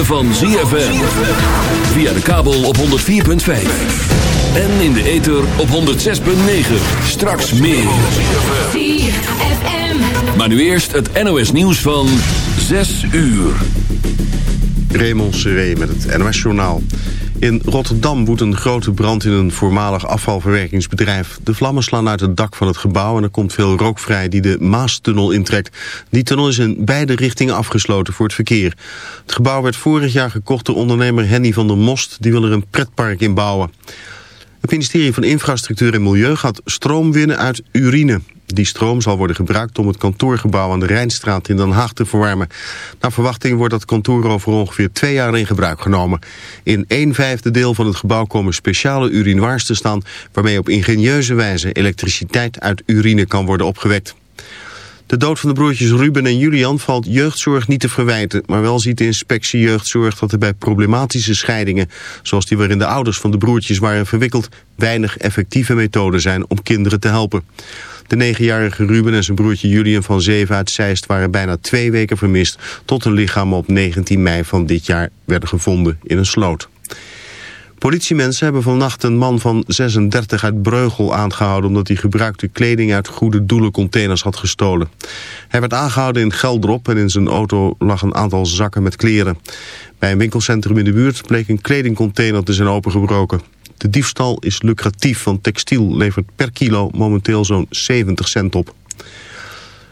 ritme van ZFM. Via de kabel op 104.5. En in de ether op 106.9. Straks meer. ZFM. Maar nu eerst het NOS nieuws van 6 uur. Raymond Seré met het NOS journaal. In Rotterdam woedt een grote brand in een voormalig afvalverwerkingsbedrijf. De vlammen slaan uit het dak van het gebouw en er komt veel rook vrij die de Maastunnel intrekt. Die tunnel is in beide richtingen afgesloten voor het verkeer. Het gebouw werd vorig jaar gekocht door ondernemer Henny van der Most. Die wil er een pretpark in bouwen. Het ministerie van Infrastructuur en Milieu gaat stroom winnen uit urine. Die stroom zal worden gebruikt om het kantoorgebouw aan de Rijnstraat in Den Haag te verwarmen. Naar verwachting wordt dat kantoor over ongeveer twee jaar in gebruik genomen. In een vijfde deel van het gebouw komen speciale urinoirs te staan... waarmee op ingenieuze wijze elektriciteit uit urine kan worden opgewekt. De dood van de broertjes Ruben en Julian valt jeugdzorg niet te verwijten... maar wel ziet de inspectie jeugdzorg dat er bij problematische scheidingen... zoals die waarin de ouders van de broertjes waren verwikkeld... weinig effectieve methoden zijn om kinderen te helpen. De negenjarige Ruben en zijn broertje Julian van Zeven uit Zeist waren bijna twee weken vermist... tot hun lichamen op 19 mei van dit jaar werden gevonden in een sloot. Politiemensen hebben vannacht een man van 36 uit Breugel aangehouden... omdat hij gebruikte kleding uit goede doelencontainers had gestolen. Hij werd aangehouden in Geldrop en in zijn auto lag een aantal zakken met kleren. Bij een winkelcentrum in de buurt bleek een kledingcontainer te zijn opengebroken. De diefstal is lucratief, want textiel levert per kilo momenteel zo'n 70 cent op.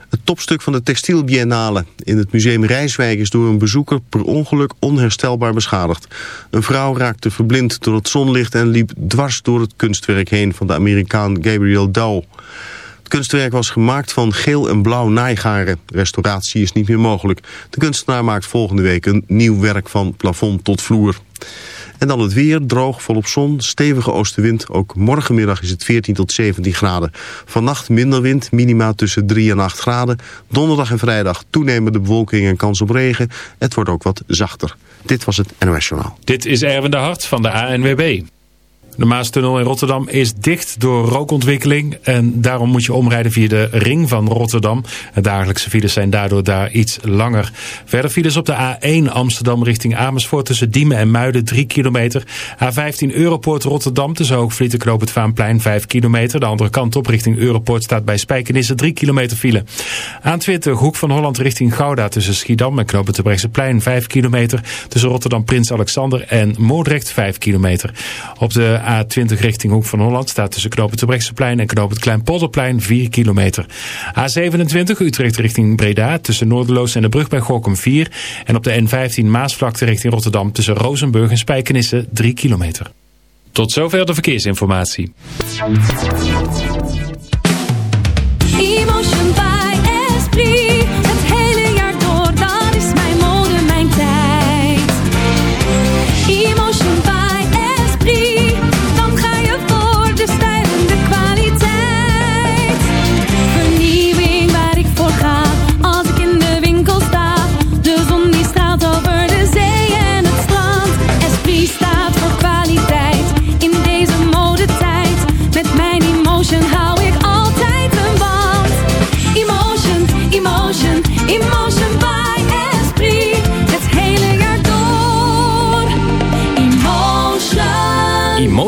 Het topstuk van de textielbiennale in het museum Rijswijk is door een bezoeker per ongeluk onherstelbaar beschadigd. Een vrouw raakte verblind door het zonlicht en liep dwars door het kunstwerk heen van de Amerikaan Gabriel Dow. Het kunstwerk was gemaakt van geel en blauw naaigaren. Restauratie is niet meer mogelijk. De kunstenaar maakt volgende week een nieuw werk van plafond tot vloer. En dan het weer, droog, volop zon, stevige oostenwind. Ook morgenmiddag is het 14 tot 17 graden. Vannacht minder wind, minima tussen 3 en 8 graden. Donderdag en vrijdag toenemende bewolking en kans op regen. Het wordt ook wat zachter. Dit was het NOS Journaal. Dit is Erwin de Hart van de ANWB. De Maastunnel in Rotterdam is dicht door rookontwikkeling. En daarom moet je omrijden via de ring van Rotterdam. De dagelijkse files zijn daardoor daar iets langer. Verder files op de A1 Amsterdam richting Amersfoort tussen Diemen en Muiden 3 kilometer. A15 Europoort Rotterdam tussen Hoogvliet en Knoop het Vaanplein 5 kilometer. De andere kant op richting Europoort staat bij Spijkenisse 3 kilometer file. A20 Hoek van Holland richting Gouda tussen Schiedam en Knoop het plein 5 kilometer. Tussen Rotterdam Prins Alexander en Moordrecht 5 kilometer. Op de A20 richting Hoek van Holland staat tussen Knoop het en Knoop het Kleinpolderplein 4 kilometer. A27 Utrecht richting Breda tussen Noorderloos en de brug bij Gorkum 4. En op de N15 Maasvlakte richting Rotterdam tussen Rozenburg en Spijkenisse 3 kilometer. Tot zover de verkeersinformatie.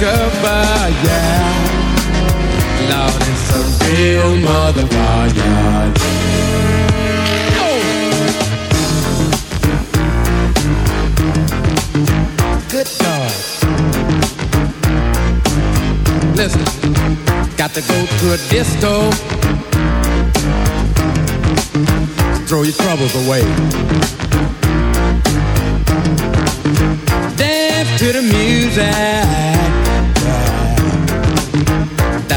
goodbye, yeah. Love is a real motherfucker. Oh. Good God. Listen, got to go to a disco. Throw your troubles away. Dance to the music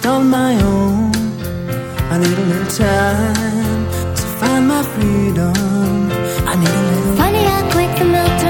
just on my own. I need a little time to find my freedom. I need a little. Funny how quick the milk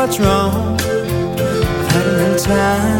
what's wrong. I've had a time.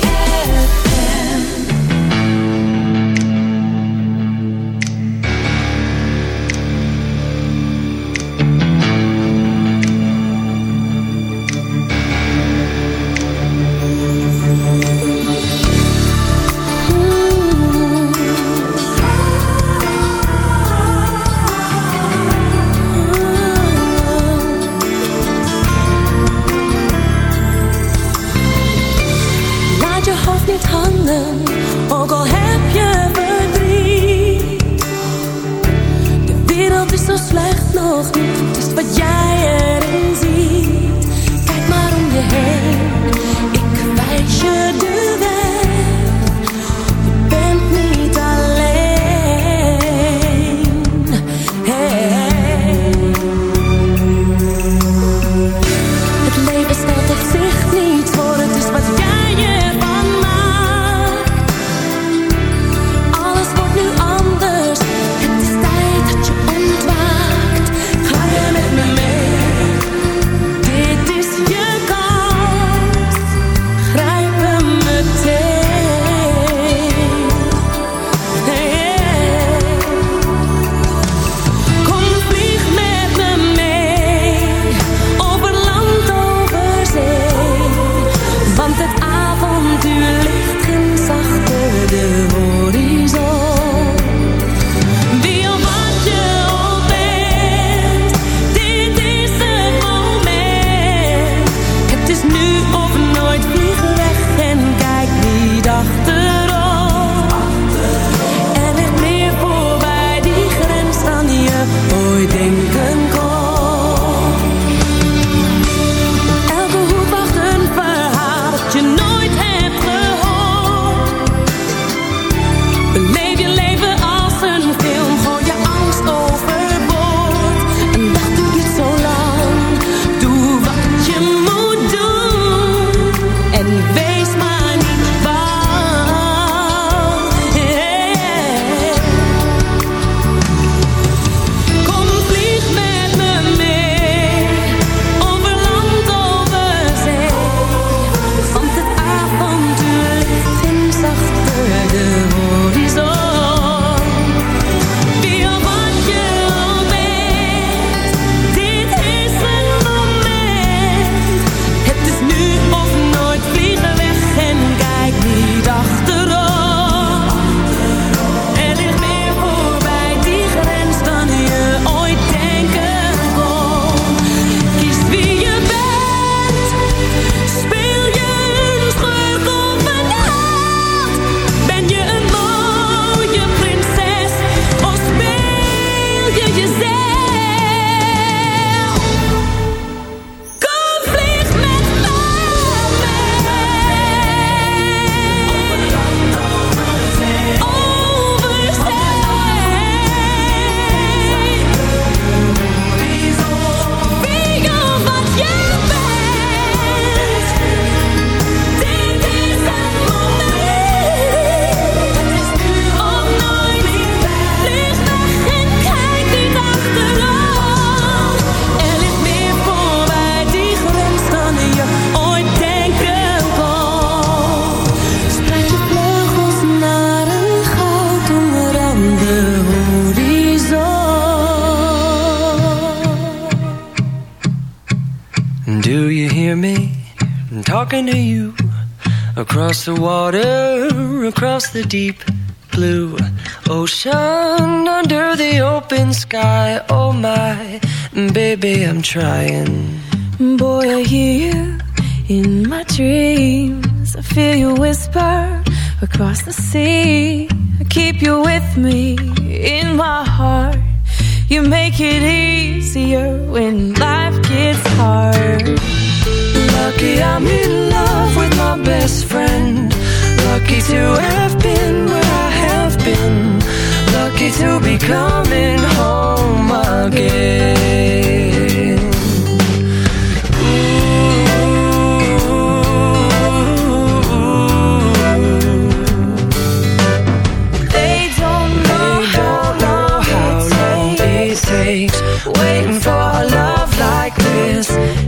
the deep blue ocean under the open sky. Oh my, baby, I'm trying. Boy, I hear you takes. Waiting for a love like this.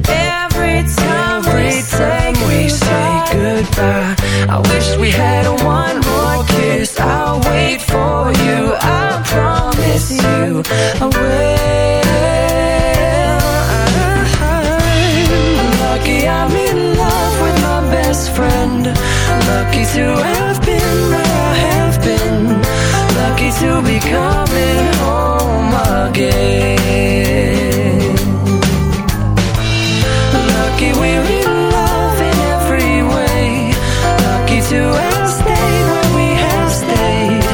Every time, Every time we, say, we say goodbye I wish we had one more kiss. I'll wait for you. I promise you I will. Lucky I'm in love with my best friend. Lucky to have been where I have been. Lucky to be coming home again. Lucky we're in love in every way. Lucky to have stayed where we have stayed.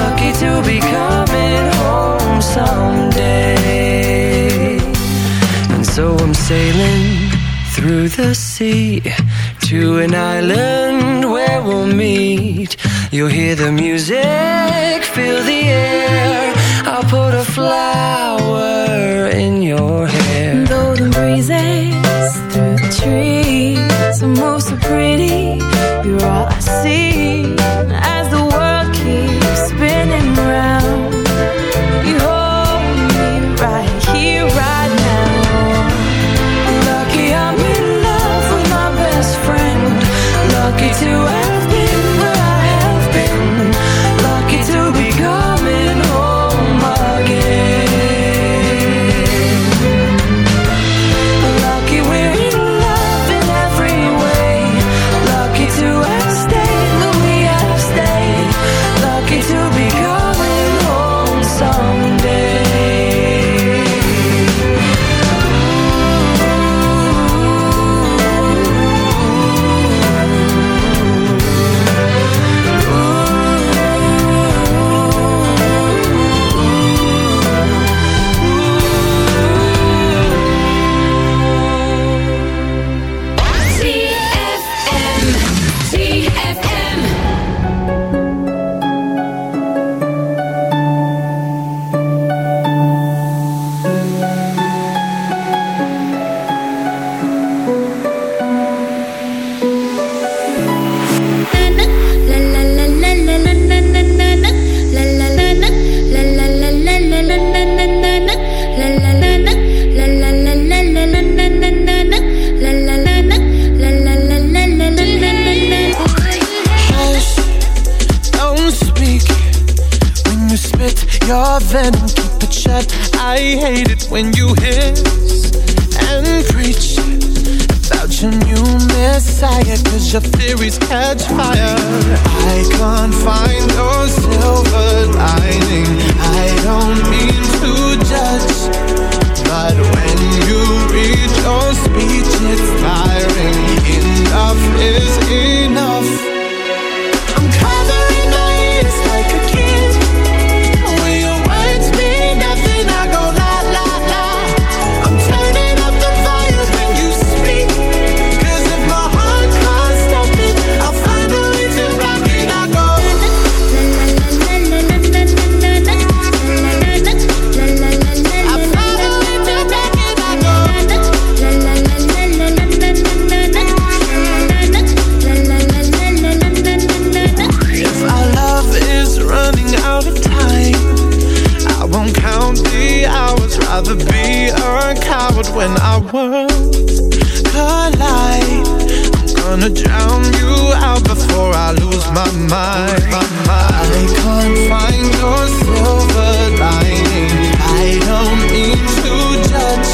Lucky to be coming home someday. And so I'm sailing through the sea to an island where we'll meet. You'll hear the music, feel the air. I'll put a flower Rather be a coward when our worlds collide. I'm gonna drown you out before I lose my mind. I can't find your silver lining. I don't mean to judge,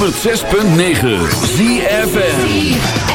106.9 ZFN